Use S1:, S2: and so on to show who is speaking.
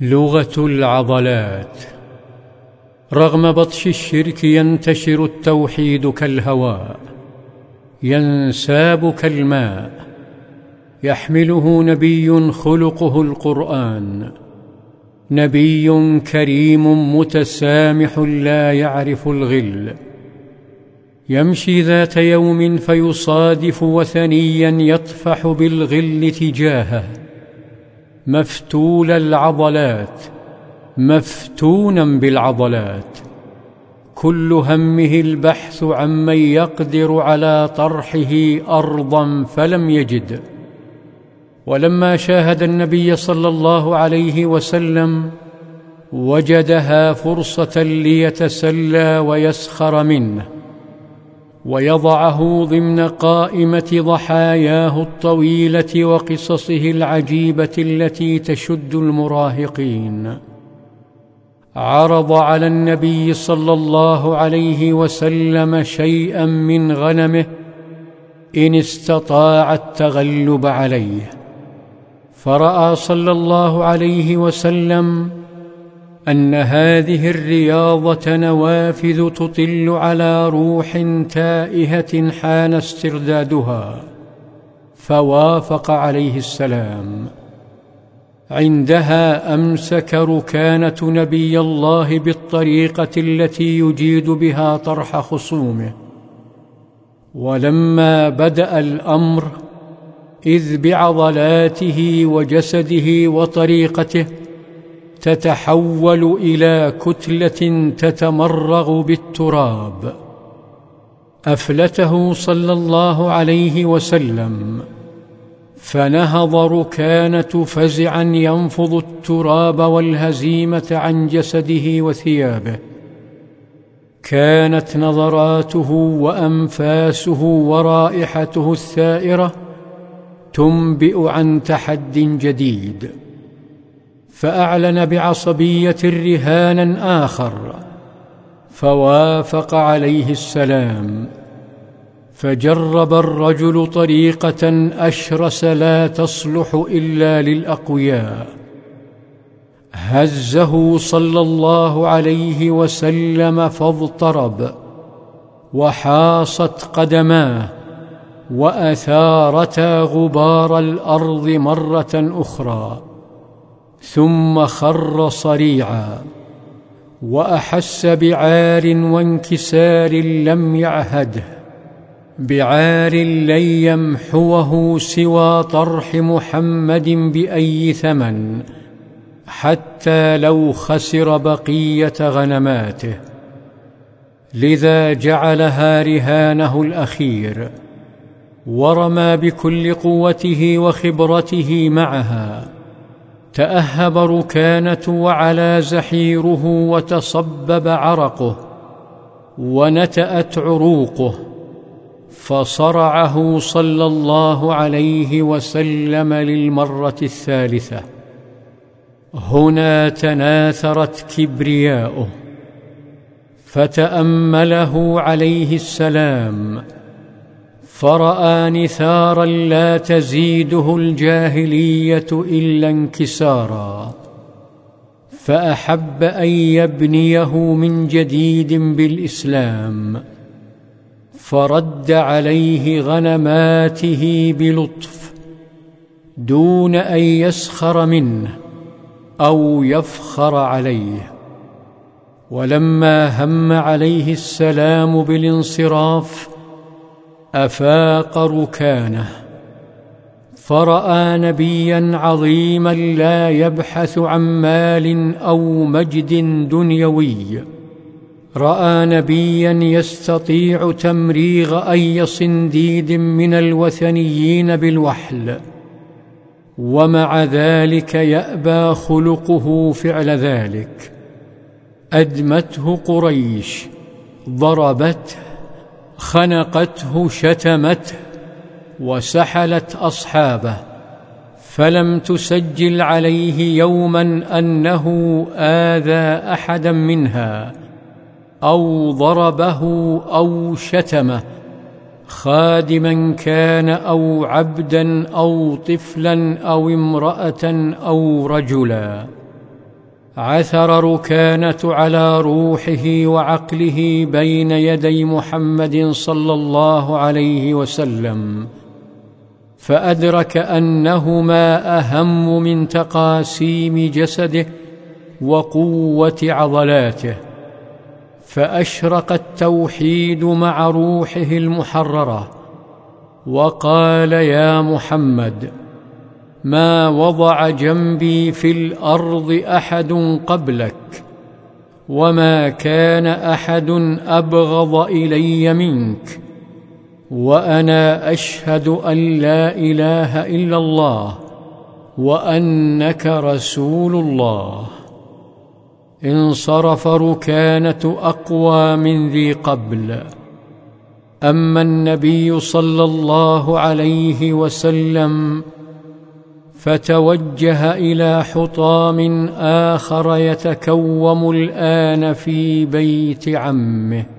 S1: لغة العضلات. رغم بطش الشرك ينتشر التوحيد كالهواء ينساب كالماء يحمله نبي خلقه القرآن. نبي كريم متسامح لا يعرف الغل. يمشي ذات يوم فيصادف وثنيا يطفح بالغل تجاهه. مفتول العضلات مفتونا بالعضلات. كل همه البحث عمن يقدر على طرحه أرضا فلم يجد. ولما شاهد النبي صلى الله عليه وسلم وجدها فرصة ليتسلى ويسخر منه. ويضعه ضمن قائمة ضحاياه الطويلة وقصصه العجيبة التي تشد المراهقين. عرض على النبي صلى الله عليه وسلم شيئا من غنمه إن استطاع التغلب عليه. فرأى صلى الله عليه وسلم أن هذه الرياضة نوافذ تطل على روح تائهة حان استردادها. فوافق عليه السلام. عندها أمسك ركانة نبي الله بالطريقة التي يجيد بها طرح خصومه. ولما بدأ الأمر إذ بعضلاته وجسده وطريقته تتحول إلى كتلة تتمرغ بالتراب. أفلته صلى الله عليه وسلم. فنهض ركانة فزعا ينفض التراب والهزيمة عن جسده وثيابه. كانت نظراته وأنفاسه ورائحته الثائرة تنبئ عن تحد جديد. فأعلن بعصبية رهانا آخر فوافق عليه السلام فجرب الرجل طريقة أشرس لا تصلح إلا للأقوياء هزه صلى الله عليه وسلم فاضطرب وحاصت قدماه وأثارتا غبار الأرض مرة أخرى. ثم خر صريعا وأحس بعار وانكسار لم يعهده بعار لن يمحوه سوى طرح محمد بأي ثمن حتى لو خسر بقية غنماته. لذا جعلها رهانه الأخير ورمى بكل قوته وخبرته معها. تأهب ركانة وعلى زحيره وتصبب عرقه ونتأت عروقه فصرعه صلى الله عليه وسلم للمرة الثالثة. هنا تناثرت كبرياؤه فتأمله عليه السلام. فرأى نثارا لا تزيده الجاهلية إلا انكسارا فأحب أن يبنيه من جديد بالإسلام فرد عليه غنماته بلطف دون أن يسخر منه أو يفخر عليه. ولما هم عليه السلام بالانصراف أفاق ركانه فرأى نبيا عظيما لا يبحث عن مال أو مجد دنيوي. رأى نبيا يستطيع تمريغ أي صنديد من الوثنيين بالوحل. ومع ذلك يأبى خلقه فعل ذلك. أدمته قريش ضربته خنقته شتمته وسحلت أصحابه فلم تسجل عليه يوما أنه آذى أحدا منها أو ضربه أو شتمه خادما كان أو عبدا أو طفلا أو امرأة أو رجلا. عثر ركانة على روحه وعقله بين يدي محمد صلى الله عليه وسلم فأدرك انهما أهم من تقاسيم جسده وقوة عضلاته فأشرق التوحيد مع روحه المحررة وقال يا محمد ما وضع جنبي في الأرض أحد قبلك وما كان أحد أبغض إلي منك وأنا أشهد أن لا إله إلا الله وأنك رسول الله. انصرف ركانة أقوى من ذي قبل. أما النبي صلى الله عليه وسلم فتوجه إلى حطام آخر يتكوم الآن في بيت عمه.